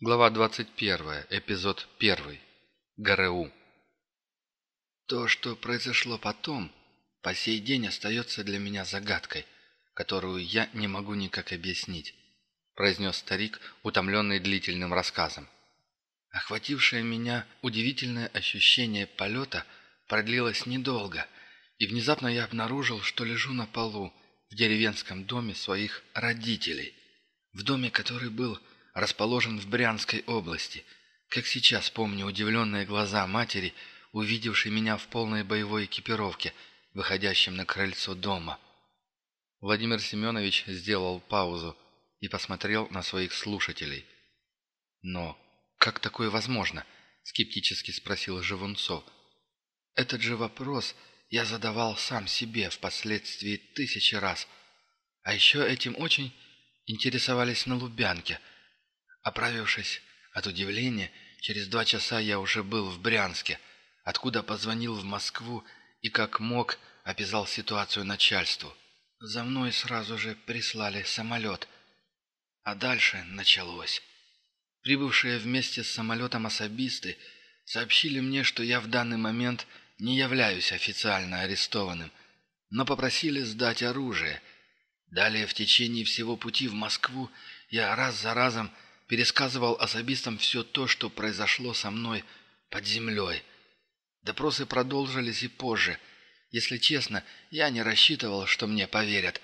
Глава 21. Эпизод 1. ГРУ. То, что произошло потом, по сей день остается для меня загадкой, которую я не могу никак объяснить, произнес старик, утомленный длительным рассказом. Охватившее меня удивительное ощущение полета продлилось недолго, и внезапно я обнаружил, что лежу на полу в деревенском доме своих родителей, в доме, который был расположен в Брянской области. Как сейчас помню удивленные глаза матери, увидевшей меня в полной боевой экипировке, выходящем на крыльцо дома. Владимир Семенович сделал паузу и посмотрел на своих слушателей. «Но как такое возможно?» — скептически спросил Живунцов. «Этот же вопрос я задавал сам себе впоследствии тысячи раз. А еще этим очень интересовались на Лубянке — Оправившись от удивления, через два часа я уже был в Брянске, откуда позвонил в Москву и как мог описал ситуацию начальству. За мной сразу же прислали самолет. А дальше началось. Прибывшие вместе с самолетом особисты сообщили мне, что я в данный момент не являюсь официально арестованным, но попросили сдать оружие. Далее в течение всего пути в Москву я раз за разом пересказывал особистам все то, что произошло со мной под землей. Допросы продолжились и позже. Если честно, я не рассчитывал, что мне поверят.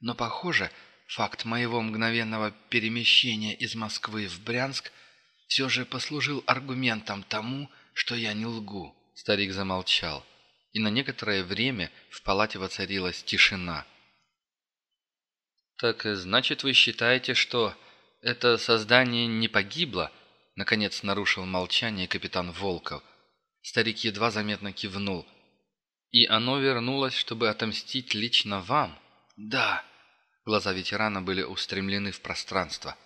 Но, похоже, факт моего мгновенного перемещения из Москвы в Брянск все же послужил аргументом тому, что я не лгу. Старик замолчал, и на некоторое время в палате воцарилась тишина. «Так значит, вы считаете, что это создание не погибло?» Наконец нарушил молчание капитан Волков. Старик едва заметно кивнул. «И оно вернулось, чтобы отомстить лично вам?» «Да». Глаза ветерана были устремлены в пространство.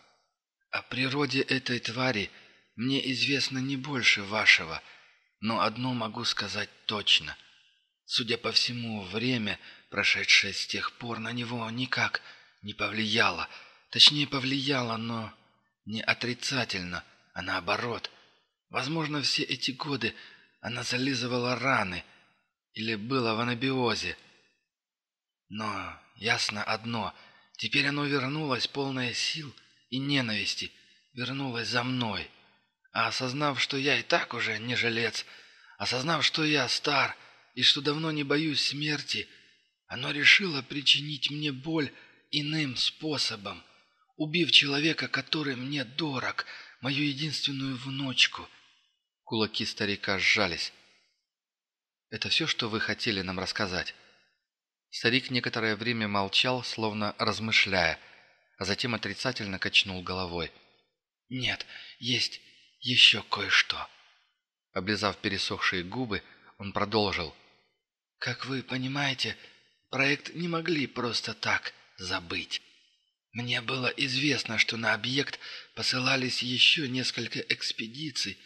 «О природе этой твари мне известно не больше вашего, но одно могу сказать точно. Судя по всему, время, прошедшее с тех пор, на него никак не повлияло». Точнее, повлияло, но не отрицательно, а наоборот. Возможно, все эти годы она зализывала раны или была в анабиозе. Но ясно одно, теперь оно вернулось полное сил и ненависти, вернулось за мной. А осознав, что я и так уже не жилец, осознав, что я стар и что давно не боюсь смерти, оно решило причинить мне боль иным способом убив человека, который мне дорог, мою единственную внучку». Кулаки старика сжались. «Это все, что вы хотели нам рассказать?» Старик некоторое время молчал, словно размышляя, а затем отрицательно качнул головой. «Нет, есть еще кое-что». Облизав пересохшие губы, он продолжил. «Как вы понимаете, проект не могли просто так забыть». Мне было известно, что на объект посылались еще несколько экспедиций.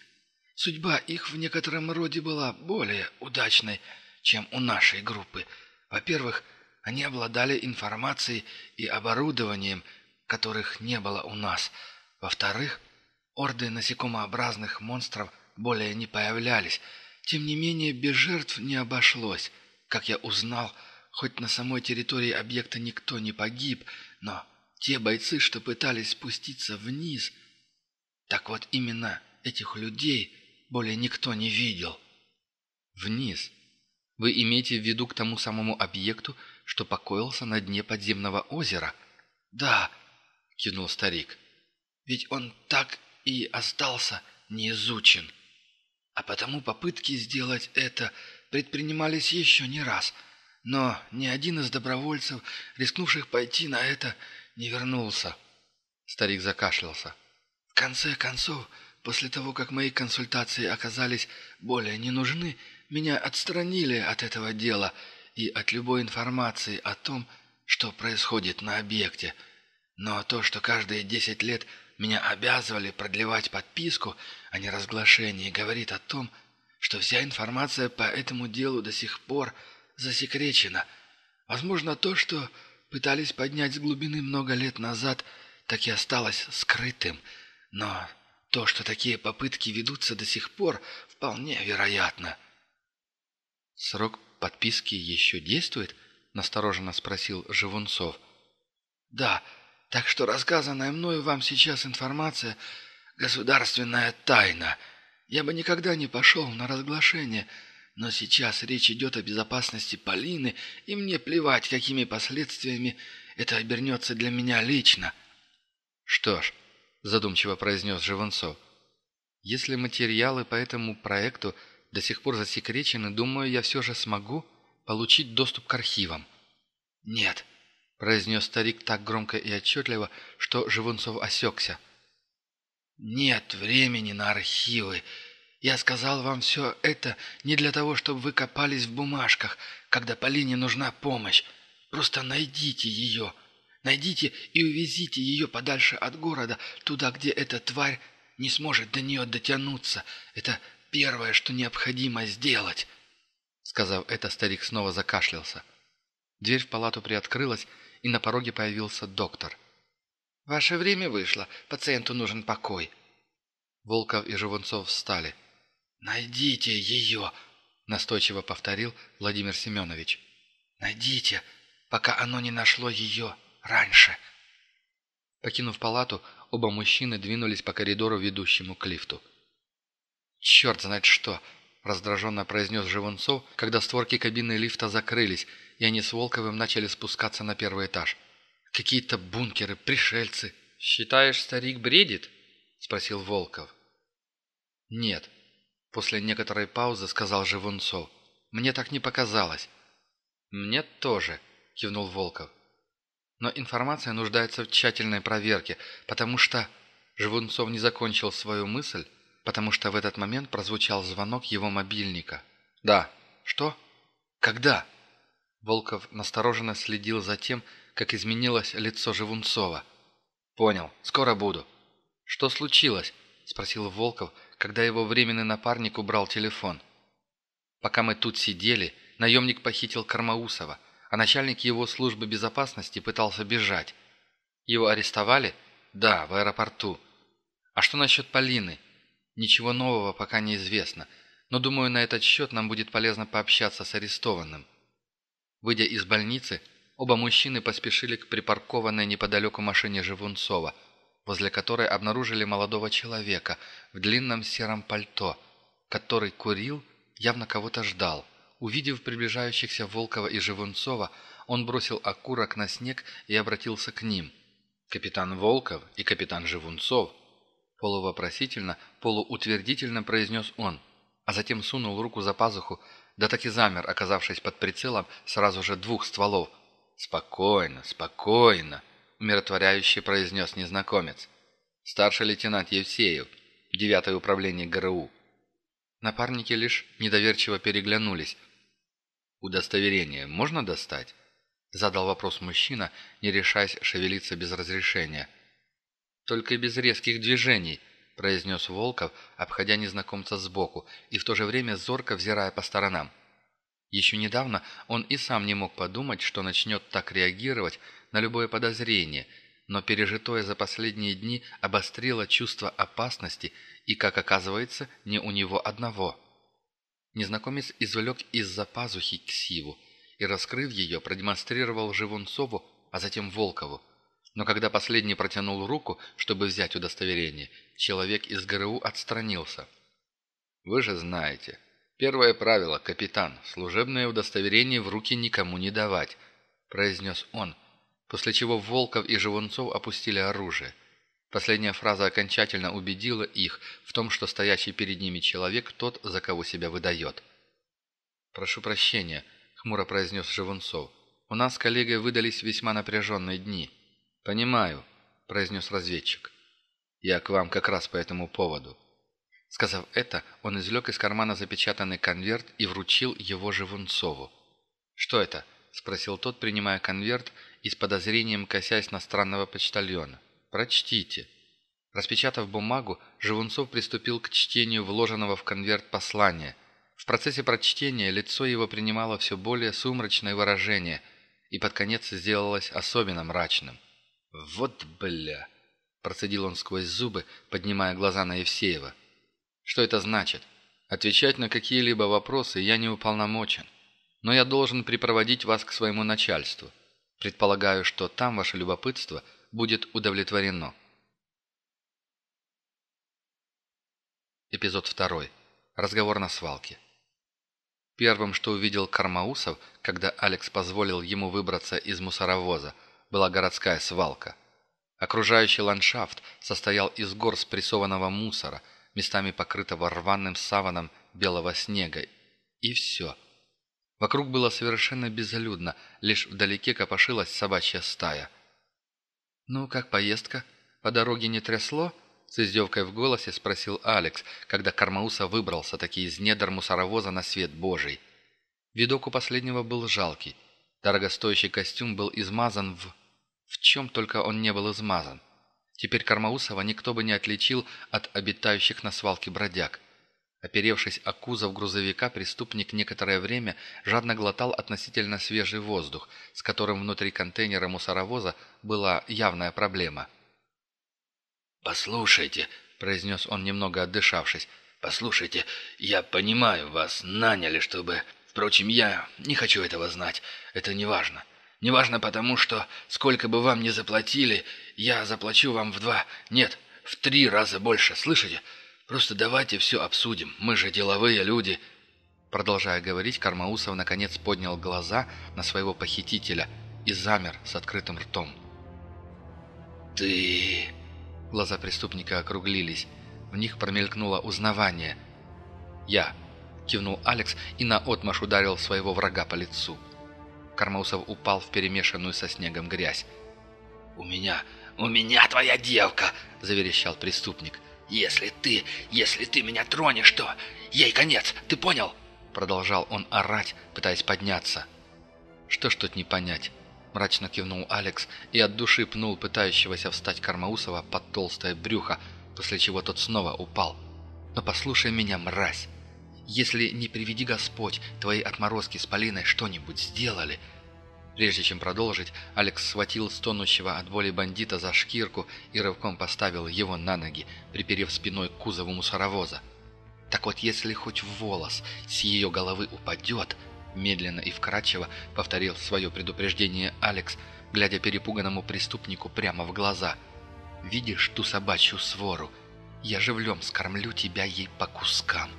Судьба их в некотором роде была более удачной, чем у нашей группы. Во-первых, они обладали информацией и оборудованием, которых не было у нас. Во-вторых, орды насекомообразных монстров более не появлялись. Тем не менее, без жертв не обошлось. Как я узнал, хоть на самой территории объекта никто не погиб, но те бойцы, что пытались спуститься вниз, так вот именно этих людей более никто не видел. Вниз. Вы имеете в виду к тому самому объекту, что покоился на дне подземного озера? Да, кивнул старик. Ведь он так и остался неизучен. А потому попытки сделать это предпринимались еще не раз. Но ни один из добровольцев, рискнувших пойти на это, не вернулся». Старик закашлялся. «В конце концов, после того, как мои консультации оказались более не нужны, меня отстранили от этого дела и от любой информации о том, что происходит на объекте. Но то, что каждые десять лет меня обязывали продлевать подписку о неразглашении, говорит о том, что вся информация по этому делу до сих пор засекречена. Возможно, то, что пытались поднять с глубины много лет назад, так и осталось скрытым. Но То, что такие попытки ведутся до сих пор, вполне вероятно». «Срок подписки еще действует?» – настороженно спросил Живунцов. «Да, так что рассказанная мною вам сейчас информация – государственная тайна. Я бы никогда не пошел на разглашение, но сейчас речь идет о безопасности Полины, и мне плевать, какими последствиями это обернется для меня лично». «Что ж», – задумчиво произнес Живунцов, – «если материалы по этому проекту до сих пор засекречены, думаю, я все же смогу получить доступ к архивам». «Нет», — произнес старик так громко и отчетливо, что Живунцов осекся. «Нет времени на архивы. Я сказал вам все это не для того, чтобы вы копались в бумажках, когда Полине нужна помощь. Просто найдите ее. Найдите и увезите ее подальше от города, туда, где эта тварь не сможет до нее дотянуться. Это первое, что необходимо сделать». Сказав это, старик снова закашлялся. Дверь в палату приоткрылась, и на пороге появился доктор. «Ваше время вышло. Пациенту нужен покой». Волков и Живунцов встали. «Найдите ее!» — настойчиво повторил Владимир Семенович. «Найдите, пока оно не нашло ее раньше». Покинув палату, оба мужчины двинулись по коридору, ведущему к лифту. «Черт знает что!» — раздраженно произнес Живунцов, когда створки кабины лифта закрылись, и они с Волковым начали спускаться на первый этаж. Какие-то бункеры, пришельцы. «Считаешь, старик бредит?» — спросил Волков. «Нет», — после некоторой паузы сказал Живунцов. «Мне так не показалось». «Мне тоже», — кивнул Волков. «Но информация нуждается в тщательной проверке, потому что...» Живунцов не закончил свою мысль, потому что в этот момент прозвучал звонок его мобильника. «Да». «Что? Когда?» Волков настороженно следил за тем, как изменилось лицо Живунцова. «Понял. Скоро буду». «Что случилось?» – спросил Волков, когда его временный напарник убрал телефон. «Пока мы тут сидели, наемник похитил Кармаусова, а начальник его службы безопасности пытался бежать. Его арестовали? Да, в аэропорту. А что насчет Полины? Ничего нового пока не известно, но думаю, на этот счет нам будет полезно пообщаться с арестованным». Выйдя из больницы, оба мужчины поспешили к припаркованной неподалеку машине Живунцова, возле которой обнаружили молодого человека в длинном сером пальто, который курил, явно кого-то ждал. Увидев приближающихся Волкова и Живунцова, он бросил окурок на снег и обратился к ним. «Капитан Волков и капитан Живунцов», полувопросительно, полуутвердительно произнес он, а затем сунул руку за пазуху да так и замер, оказавшись под прицелом сразу же двух стволов. «Спокойно, спокойно», — умиротворяюще произнес незнакомец. «Старший лейтенант Евсеев, девятое управление ГРУ». Напарники лишь недоверчиво переглянулись. «Удостоверение можно достать?» — задал вопрос мужчина, не решаясь шевелиться без разрешения. «Только без резких движений», – произнес Волков, обходя незнакомца сбоку и в то же время зорко взирая по сторонам. Еще недавно он и сам не мог подумать, что начнет так реагировать на любое подозрение, но пережитое за последние дни обострило чувство опасности и, как оказывается, не у него одного. Незнакомец извлек из-за пазухи ксиву и, раскрыв ее, продемонстрировал Живунцову, а затем Волкову. Но когда последний протянул руку, чтобы взять удостоверение, человек из ГРУ отстранился. «Вы же знаете. Первое правило, капитан, служебное удостоверение в руки никому не давать», – произнес он, после чего Волков и Живунцов опустили оружие. Последняя фраза окончательно убедила их в том, что стоящий перед ними человек тот, за кого себя выдает. «Прошу прощения», – хмуро произнес Живунцов. «У нас с коллегой выдались весьма напряженные дни». «Понимаю», — произнес разведчик. «Я к вам как раз по этому поводу». Сказав это, он извлек из кармана запечатанный конверт и вручил его Живунцову. «Что это?» — спросил тот, принимая конверт и с подозрением косясь на странного почтальона. «Прочтите». Распечатав бумагу, Живунцов приступил к чтению вложенного в конверт послания. В процессе прочтения лицо его принимало все более сумрачное выражение и под конец сделалось особенно мрачным. «Вот бля!» – процедил он сквозь зубы, поднимая глаза на Евсеева. «Что это значит? Отвечать на какие-либо вопросы я не уполномочен. Но я должен припроводить вас к своему начальству. Предполагаю, что там ваше любопытство будет удовлетворено». Эпизод второй. Разговор на свалке. Первым, что увидел Кармаусов, когда Алекс позволил ему выбраться из мусоровоза, была городская свалка. Окружающий ландшафт состоял из гор спрессованного мусора, местами покрытого рваным саваном белого снега. И все. Вокруг было совершенно безлюдно, лишь вдалеке копошилась собачья стая. «Ну, как поездка? По дороге не трясло?» С издевкой в голосе спросил Алекс, когда Кармауса выбрался таки из недр мусоровоза на свет Божий. Видок у последнего был жалкий. Дорогостоящий костюм был измазан в... В чем только он не был измазан. Теперь Кармаусова никто бы не отличил от обитающих на свалке бродяг. Оперевшись о кузов грузовика, преступник некоторое время жадно глотал относительно свежий воздух, с которым внутри контейнера мусоровоза была явная проблема – «Послушайте», — произнес он, немного отдышавшись, — «послушайте, я понимаю, вас наняли, чтобы... Впрочем, я не хочу этого знать, это не важно. Не важно потому, что сколько бы вам ни заплатили, я заплачу вам в два, нет, в три раза больше, слышите? Просто давайте все обсудим, мы же деловые люди». Продолжая говорить, Кармаусов наконец поднял глаза на своего похитителя и замер с открытым ртом. «Ты...» Глаза преступника округлились. В них промелькнуло узнавание. «Я», — кивнул Алекс и наотмашь ударил своего врага по лицу. Кармаусов упал в перемешанную со снегом грязь. «У меня, у меня твоя девка!» — заверещал преступник. «Если ты, если ты меня тронешь, то ей конец, ты понял?» Продолжал он орать, пытаясь подняться. «Что ж тут не понять?» мрачно кивнул Алекс и от души пнул пытающегося встать Кармаусова под толстое брюхо, после чего тот снова упал. «Но послушай меня, мразь! Если, не приведи Господь, твои отморозки с Полиной что-нибудь сделали...» Прежде чем продолжить, Алекс схватил стонущего от боли бандита за шкирку и рывком поставил его на ноги, приперев спиной к кузову мусоровоза. «Так вот, если хоть волос с ее головы упадет, Медленно и вкрадчиво повторил свое предупреждение Алекс, глядя перепуганному преступнику прямо в глаза. «Видишь ту собачью свору? Я живлем скормлю тебя ей по кускам».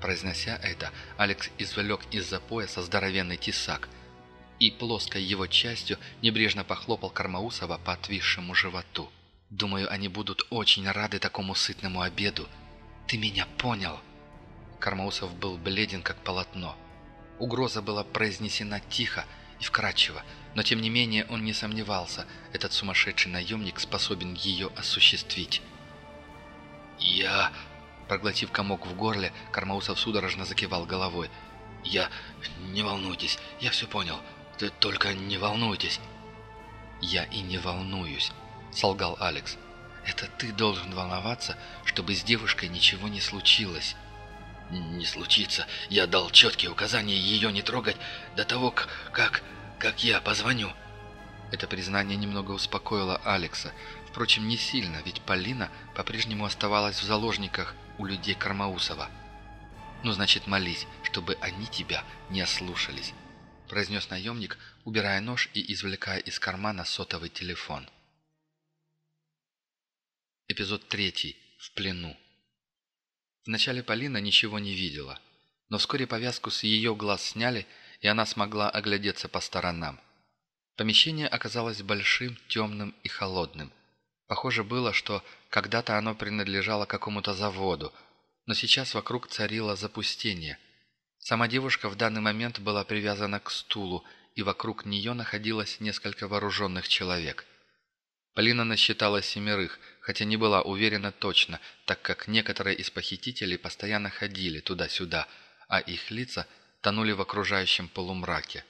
Произнося это, Алекс извлек из-за пояса здоровенный тесак и плоской его частью небрежно похлопал Кармаусова по отвисшему животу. «Думаю, они будут очень рады такому сытному обеду. Ты меня понял?» Кармаусов был бледен, как полотно. Угроза была произнесена тихо и вкрадчиво, но тем не менее он не сомневался, этот сумасшедший наемник способен ее осуществить. «Я...» Проглотив комок в горле, Кармаусов судорожно закивал головой. «Я... Не волнуйтесь, я все понял. Только не волнуйтесь». «Я и не волнуюсь», — солгал Алекс. «Это ты должен волноваться, чтобы с девушкой ничего не случилось» не случится. Я дал четкие указания ее не трогать до того, как... как я позвоню». Это признание немного успокоило Алекса. Впрочем, не сильно, ведь Полина по-прежнему оставалась в заложниках у людей Кармаусова. «Ну, значит, молись, чтобы они тебя не ослушались», – произнес наемник, убирая нож и извлекая из кармана сотовый телефон. Эпизод третий. В плену. Вначале Полина ничего не видела, но вскоре повязку с ее глаз сняли, и она смогла оглядеться по сторонам. Помещение оказалось большим, темным и холодным. Похоже было, что когда-то оно принадлежало какому-то заводу, но сейчас вокруг царило запустение. Сама девушка в данный момент была привязана к стулу, и вокруг нее находилось несколько вооруженных человек. Полина насчитала семерых – хотя не была уверена точно, так как некоторые из похитителей постоянно ходили туда-сюда, а их лица тонули в окружающем полумраке.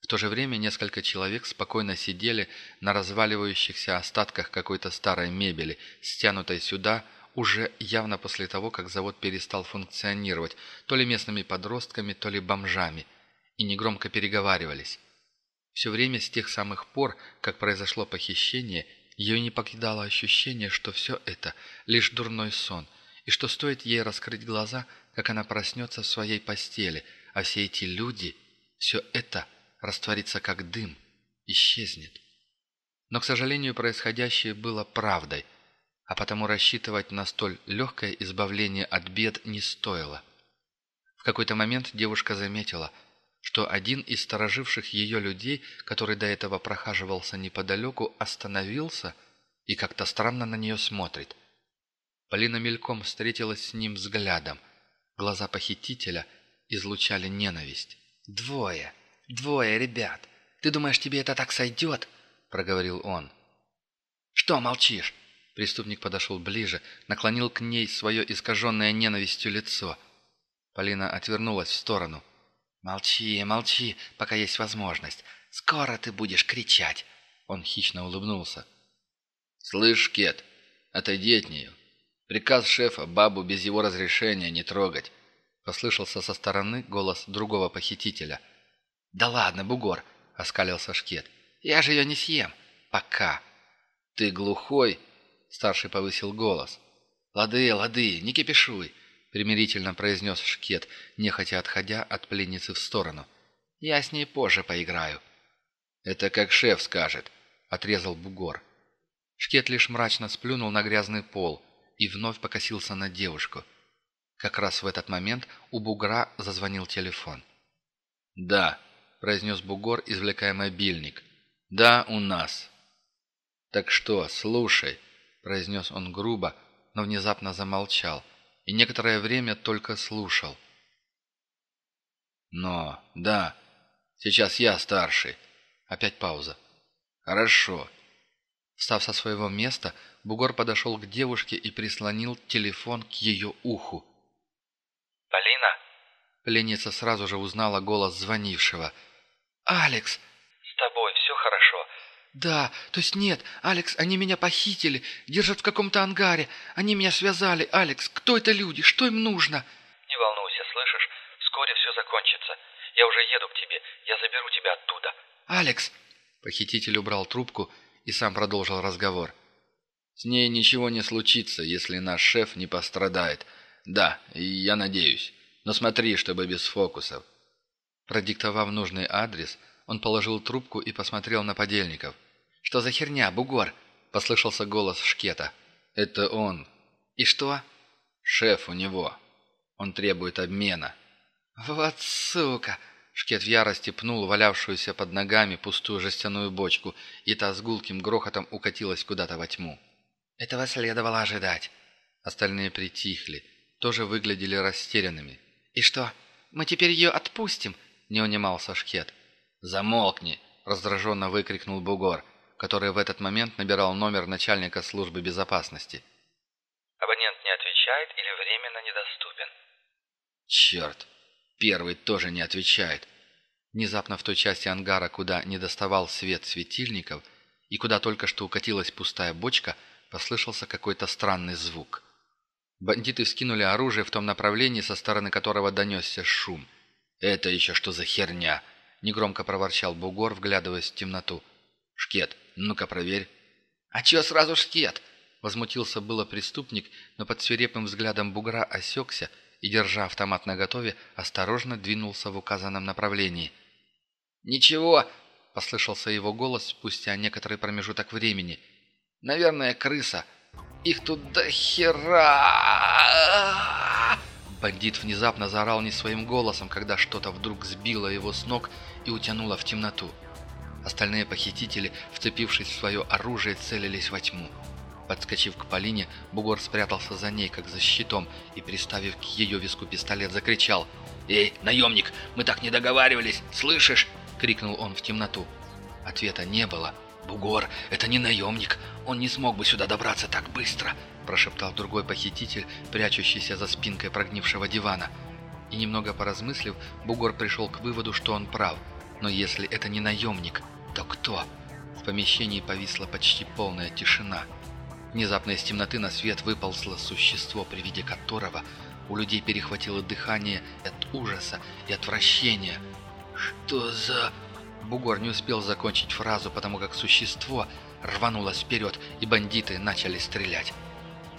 В то же время несколько человек спокойно сидели на разваливающихся остатках какой-то старой мебели, стянутой сюда уже явно после того, как завод перестал функционировать, то ли местными подростками, то ли бомжами, и негромко переговаривались. Все время с тех самых пор, как произошло похищение, Ее не покидало ощущение, что все это лишь дурной сон, и что стоит ей раскрыть глаза, как она проснется в своей постели, а все эти люди, все это растворится как дым, исчезнет. Но, к сожалению, происходящее было правдой, а потому рассчитывать на столь легкое избавление от бед не стоило. В какой-то момент девушка заметила, что один из стороживших ее людей, который до этого прохаживался неподалеку, остановился и как-то странно на нее смотрит. Полина мельком встретилась с ним взглядом. Глаза похитителя излучали ненависть. «Двое! Двое, ребят! Ты думаешь, тебе это так сойдет?» — проговорил он. «Что молчишь?» Преступник подошел ближе, наклонил к ней свое искаженное ненавистью лицо. Полина отвернулась в сторону. «Молчи, молчи, пока есть возможность. Скоро ты будешь кричать!» Он хищно улыбнулся. «Слышь, Кет, отойди от нее. Приказ шефа бабу без его разрешения не трогать», послышался со стороны голос другого похитителя. «Да ладно, бугор!» — оскалился Шкет. Я же ее не съем. Пока». «Ты глухой?» — старший повысил голос. «Лады, лады, не кипишуй», — примирительно произнес Шкет, нехотя отходя от пленницы в сторону. «Я с ней позже поиграю». «Это как шеф скажет», — отрезал бугор. Шкет лишь мрачно сплюнул на грязный пол и вновь покосился на девушку. Как раз в этот момент у бугра зазвонил телефон. «Да», — произнес бугор, извлекая мобильник. «Да, у нас». «Так что, слушай», — произнес он грубо, но внезапно замолчал и некоторое время только слушал. «Но, да, сейчас я старший». Опять пауза. «Хорошо». Встав со своего места, Бугор подошел к девушке и прислонил телефон к ее уху. «Полина?» Пленница сразу же узнала голос звонившего. «Алекс!» «С тобой все хорошо?» «Да, то есть нет, Алекс, они меня похитили, держат в каком-то ангаре. Они меня связали, Алекс. Кто это люди? Что им нужно?» «Не волнуйся, слышишь? Вскоре все закончится. Я уже еду к тебе. Я заберу тебя оттуда». «Алекс!» Похититель убрал трубку и сам продолжил разговор. «С ней ничего не случится, если наш шеф не пострадает. Да, я надеюсь. Но смотри, чтобы без фокусов». Продиктовав нужный адрес, он положил трубку и посмотрел на подельников. «Что за херня, бугор?» – послышался голос Шкета. «Это он». «И что?» «Шеф у него. Он требует обмена». «Вот сука!» Шкет в ярости пнул валявшуюся под ногами пустую жестяную бочку, и та с гулким грохотом укатилась куда-то во тьму. Этого следовало ожидать. Остальные притихли, тоже выглядели растерянными. «И что, мы теперь ее отпустим?» – не унимался Шкет. «Замолкни!» – раздраженно выкрикнул Бугор, который в этот момент набирал номер начальника службы безопасности. «Абонент не отвечает или временно недоступен?» «Черт! Первый тоже не отвечает!» Внезапно в той части ангара, куда не доставал свет светильников и куда только что укатилась пустая бочка, послышался какой-то странный звук. Бандиты вскинули оружие в том направлении, со стороны которого донесся шум. «Это еще что за херня?» — негромко проворчал бугор, вглядываясь в темноту. «Шкет, ну-ка проверь». «А чё сразу шкет?» — возмутился было преступник, но под свирепым взглядом бугра осекся и, держа автомат наготове, осторожно двинулся в указанном направлении. «Ничего!» — послышался его голос спустя некоторый промежуток времени. «Наверное, крыса. Их тут до хера!» Бандит внезапно заорал не своим голосом, когда что-то вдруг сбило его с ног и утянуло в темноту. Остальные похитители, вцепившись в свое оружие, целились во тьму. Подскочив к Полине, бугор спрятался за ней, как за щитом, и, приставив к ее виску пистолет, закричал «Эй, наемник, мы так не договаривались, слышишь?» — крикнул он в темноту. Ответа не было. «Бугор, это не наемник, он не смог бы сюда добраться так быстро», прошептал другой похититель, прячущийся за спинкой прогнившего дивана. И немного поразмыслив, Бугор пришел к выводу, что он прав. Но если это не наемник, то кто? В помещении повисла почти полная тишина. Внезапно из темноты на свет выползло существо, при виде которого у людей перехватило дыхание от ужаса и отвращения. «Что за...» Бугор не успел закончить фразу, потому как существо рванулась вперед, и бандиты начали стрелять.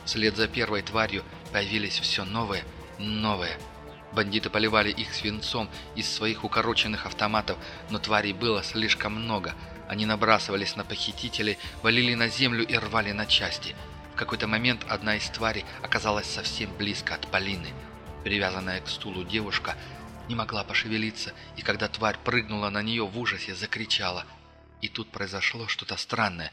Вслед за первой тварью появились все новые, новые. Бандиты поливали их свинцом из своих укороченных автоматов, но тварей было слишком много. Они набрасывались на похитителей, валили на землю и рвали на части. В какой-то момент одна из тварей оказалась совсем близко от Полины. Привязанная к стулу девушка не могла пошевелиться, и когда тварь прыгнула на нее в ужасе, закричала. И тут произошло что-то странное.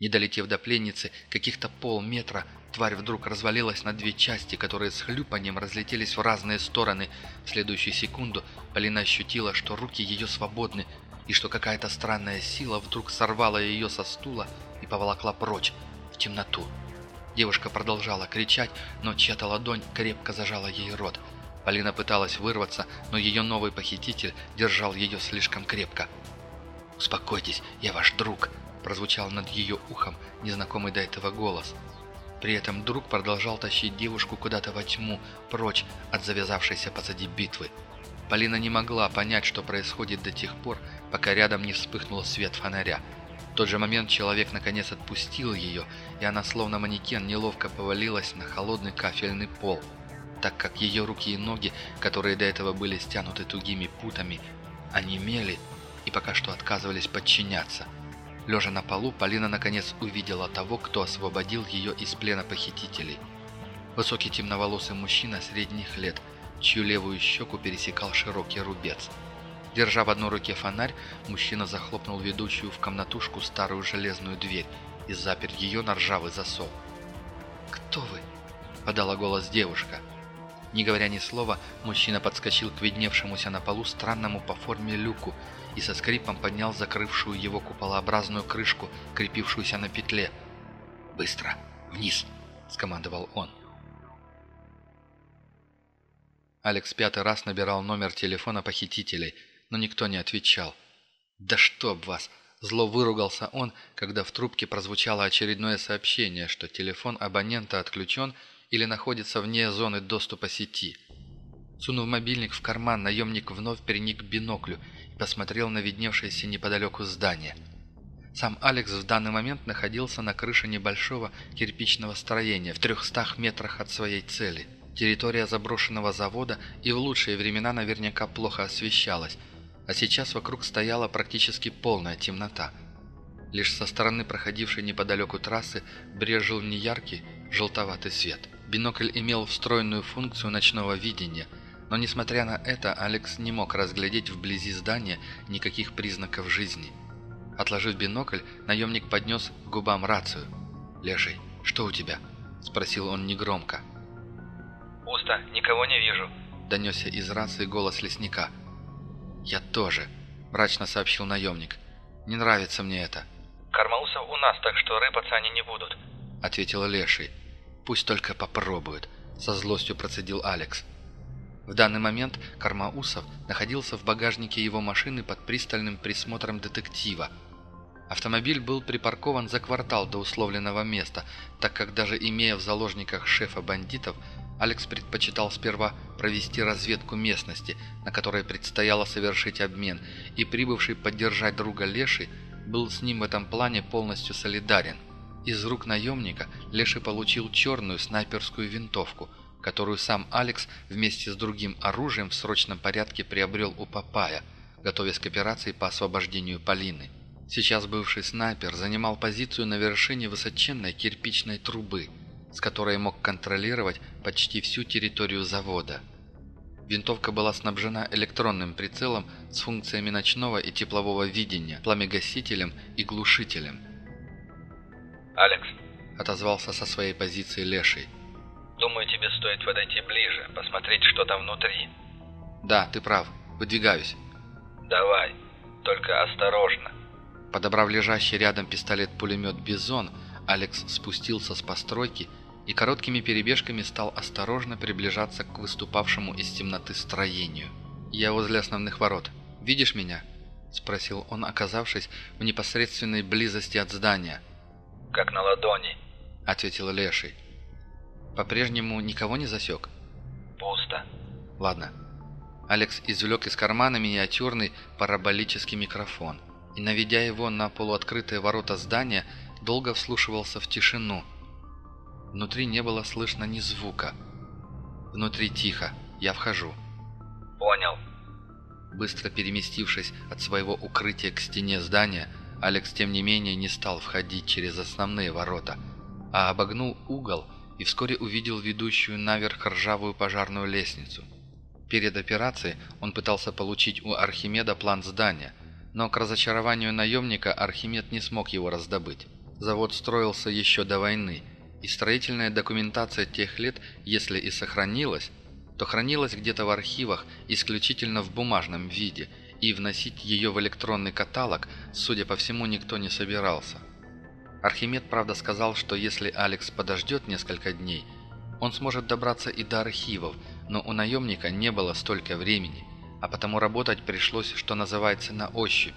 Не долетев до пленницы, каких-то полметра, тварь вдруг развалилась на две части, которые с хлюпанием разлетелись в разные стороны. В следующую секунду Полина ощутила, что руки ее свободны, и что какая-то странная сила вдруг сорвала ее со стула и поволокла прочь, в темноту. Девушка продолжала кричать, но чья-то ладонь крепко зажала ей рот. Полина пыталась вырваться, но ее новый похититель держал ее слишком крепко. «Успокойтесь, я ваш друг», – прозвучал над ее ухом незнакомый до этого голос. При этом друг продолжал тащить девушку куда-то во тьму, прочь от завязавшейся позади битвы. Полина не могла понять, что происходит до тех пор, пока рядом не вспыхнул свет фонаря. В тот же момент человек наконец отпустил ее, и она словно манекен неловко повалилась на холодный кафельный пол – так как ее руки и ноги, которые до этого были стянуты тугими путами, онемели и пока что отказывались подчиняться. Лежа на полу, Полина наконец увидела того, кто освободил ее из плена похитителей. Высокий темноволосый мужчина средних лет, чью левую щеку пересекал широкий рубец. Держа в одной руке фонарь, мужчина захлопнул ведущую в комнатушку старую железную дверь и запер ее на ржавый засов. «Кто вы?» – подала голос девушка. Не говоря ни слова, мужчина подскочил к видневшемуся на полу странному по форме люку и со скрипом поднял закрывшую его куполообразную крышку, крепившуюся на петле. «Быстро! Вниз!» – скомандовал он. Алекс пятый раз набирал номер телефона похитителей, но никто не отвечал. «Да чтоб вас!» Зло выругался он, когда в трубке прозвучало очередное сообщение, что телефон абонента отключен или находится вне зоны доступа сети. Сунув мобильник в карман, наемник вновь переник к биноклю и посмотрел на видневшееся неподалеку здание. Сам Алекс в данный момент находился на крыше небольшого кирпичного строения в 300 метрах от своей цели. Территория заброшенного завода и в лучшие времена наверняка плохо освещалась, а сейчас вокруг стояла практически полная темнота. Лишь со стороны проходившей неподалеку трассы брежил неяркий желтоватый свет – Бинокль имел встроенную функцию ночного видения, но несмотря на это, Алекс не мог разглядеть вблизи здания никаких признаков жизни. Отложив бинокль, наемник поднес к губам рацию. «Леший, что у тебя?» – спросил он негромко. «Пусто, никого не вижу», – донесся из рации голос лесника. «Я тоже», – мрачно сообщил наемник. «Не нравится мне это». «Кармаусов у нас, так что рыпаться они не будут», – ответил Леший. Пусть только попробуют», – со злостью процедил Алекс. В данный момент Кармаусов находился в багажнике его машины под пристальным присмотром детектива. Автомобиль был припаркован за квартал до условленного места, так как даже имея в заложниках шефа бандитов, Алекс предпочитал сперва провести разведку местности, на которой предстояло совершить обмен, и прибывший поддержать друга Леший был с ним в этом плане полностью солидарен – из рук наемника Леший получил черную снайперскую винтовку, которую сам Алекс вместе с другим оружием в срочном порядке приобрел у Папая, готовясь к операции по освобождению Полины. Сейчас бывший снайпер занимал позицию на вершине высоченной кирпичной трубы, с которой мог контролировать почти всю территорию завода. Винтовка была снабжена электронным прицелом с функциями ночного и теплового видения, пламегасителем и глушителем – «Алекс», — отозвался со своей позиции Леший. «Думаю, тебе стоит подойти ближе, посмотреть, что там внутри». «Да, ты прав. Выдвигаюсь». «Давай, только осторожно». Подобрав лежащий рядом пистолет-пулемет «Бизон», Алекс спустился с постройки и короткими перебежками стал осторожно приближаться к выступавшему из темноты строению. «Я возле основных ворот. Видишь меня?» – спросил он, оказавшись в непосредственной близости от здания – как на ладони», — ответил Леший. «По-прежнему никого не засек?» «Пусто». «Ладно». Алекс извлек из кармана миниатюрный параболический микрофон и, наведя его на полуоткрытые ворота здания, долго вслушивался в тишину. Внутри не было слышно ни звука. Внутри тихо. Я вхожу. Понял. Быстро переместившись от своего укрытия к стене здания, Алекс, тем не менее, не стал входить через основные ворота, а обогнул угол и вскоре увидел ведущую наверх ржавую пожарную лестницу. Перед операцией он пытался получить у Архимеда план здания, но к разочарованию наемника Архимед не смог его раздобыть. Завод строился еще до войны, и строительная документация тех лет, если и сохранилась, то хранилась где-то в архивах исключительно в бумажном виде, и вносить ее в электронный каталог, судя по всему, никто не собирался. Архимед, правда, сказал, что если Алекс подождет несколько дней, он сможет добраться и до архивов, но у наемника не было столько времени, а потому работать пришлось, что называется, на ощупь.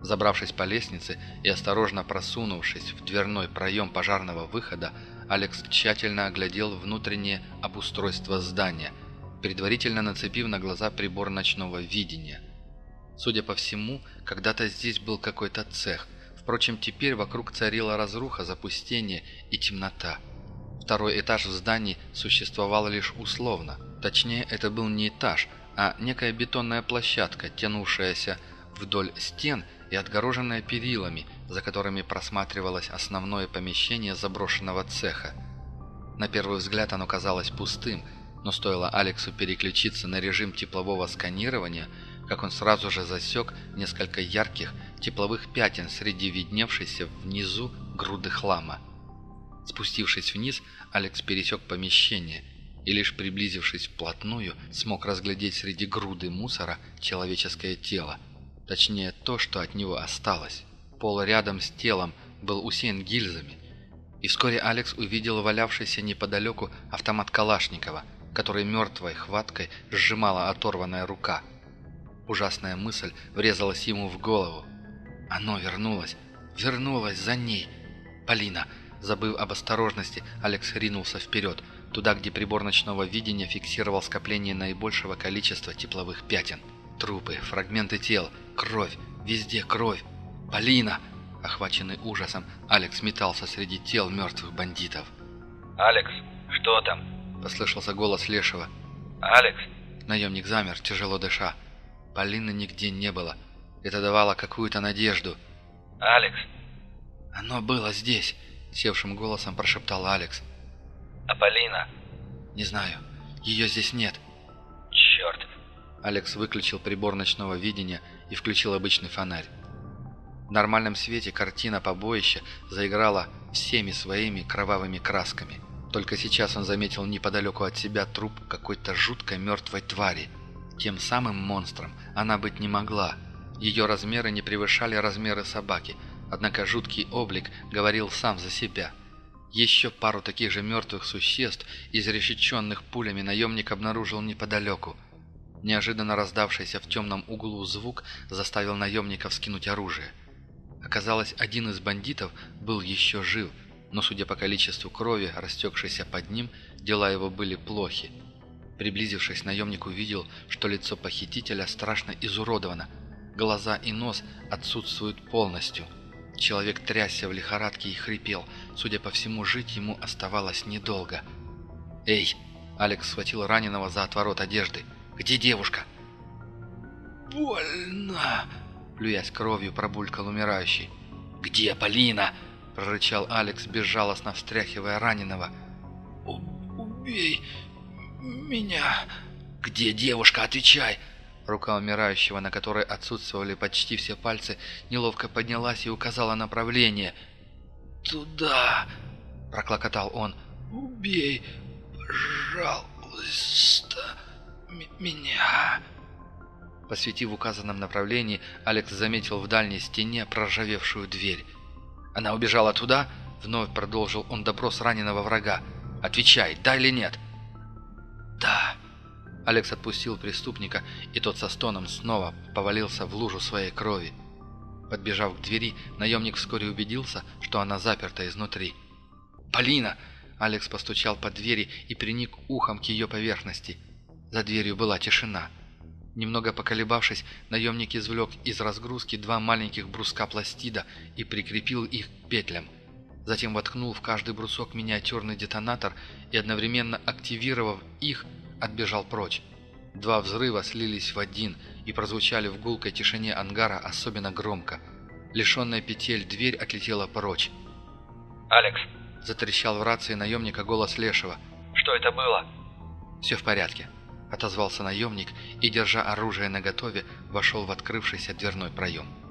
Забравшись по лестнице и осторожно просунувшись в дверной проем пожарного выхода, Алекс тщательно оглядел внутреннее обустройство здания, предварительно нацепив на глаза прибор ночного видения. Судя по всему, когда-то здесь был какой-то цех. Впрочем, теперь вокруг царила разруха, запустение и темнота. Второй этаж в здании существовал лишь условно. Точнее, это был не этаж, а некая бетонная площадка, тянувшаяся вдоль стен и отгороженная перилами, за которыми просматривалось основное помещение заброшенного цеха. На первый взгляд оно казалось пустым, но стоило Алексу переключиться на режим теплового сканирования, как он сразу же засек несколько ярких тепловых пятен среди видневшейся внизу груды хлама. Спустившись вниз, Алекс пересек помещение и лишь приблизившись вплотную, смог разглядеть среди груды мусора человеческое тело, точнее то, что от него осталось. Пол рядом с телом был усеян гильзами, и вскоре Алекс увидел валявшийся неподалеку автомат Калашникова, который мертвой хваткой сжимала оторванная рука. Ужасная мысль врезалась ему в голову. Оно вернулось, вернулось за ней. Полина, забыв об осторожности, Алекс ринулся вперед, туда, где прибор ночного видения фиксировал скопление наибольшего количества тепловых пятен. Трупы, фрагменты тел, кровь, везде кровь. «Полина!» Охваченный ужасом, Алекс метался среди тел мертвых бандитов. «Алекс, что там?» Послышался голос Лешего. «Алекс!» Наемник замер, тяжело дыша. Полины нигде не было. Это давало какую-то надежду. «Алекс!» «Оно было здесь!» Севшим голосом прошептал Алекс. «А Полина?» «Не знаю. Ее здесь нет». «Черт!» Алекс выключил прибор ночного видения и включил обычный фонарь. В нормальном свете картина побоища заиграла всеми своими кровавыми красками. Только сейчас он заметил неподалеку от себя труп какой-то жуткой мертвой твари. Тем самым монстром она быть не могла. Ее размеры не превышали размеры собаки, однако жуткий облик говорил сам за себя. Еще пару таких же мертвых существ, изрешеченных пулями, наемник обнаружил неподалеку. Неожиданно раздавшийся в темном углу звук заставил наемника вскинуть оружие. Оказалось, один из бандитов был еще жив, но, судя по количеству крови, растекшейся под ним, дела его были плохи. Приблизившись, наемник увидел, что лицо похитителя страшно изуродовано. Глаза и нос отсутствуют полностью. Человек трясся в лихорадке и хрипел. Судя по всему, жить ему оставалось недолго. «Эй!» – Алекс схватил раненого за отворот одежды. «Где девушка?» «Больно!» плюясь кровью, пробулькал умирающий. «Где Полина?» – прорычал Алекс, безжалостно встряхивая раненого. «Убей меня!» «Где девушка? Отвечай!» Рука умирающего, на которой отсутствовали почти все пальцы, неловко поднялась и указала направление. «Туда!» – проклокотал он. «Убей, пожалуйста, меня!» Посветив в указанном направлении, Алекс заметил в дальней стене проржавевшую дверь. «Она убежала туда?» — вновь продолжил он допрос раненого врага. «Отвечай, да или нет?» «Да». Алекс отпустил преступника, и тот со стоном снова повалился в лужу своей крови. Подбежав к двери, наемник вскоре убедился, что она заперта изнутри. «Полина!» Алекс постучал по двери и приник ухом к ее поверхности. За дверью была тишина. Немного поколебавшись, наемник извлек из разгрузки два маленьких бруска пластида и прикрепил их к петлям. Затем воткнул в каждый брусок миниатюрный детонатор и, одновременно активировав их, отбежал прочь. Два взрыва слились в один и прозвучали в гулкой тишине ангара особенно громко. Лишенная петель дверь отлетела прочь. «Алекс!» – затрещал в рации наемника голос Лешего. «Что это было?» «Все в порядке», – отозвался наемник и, держа оружие наготове, вошел в открывшийся дверной проем.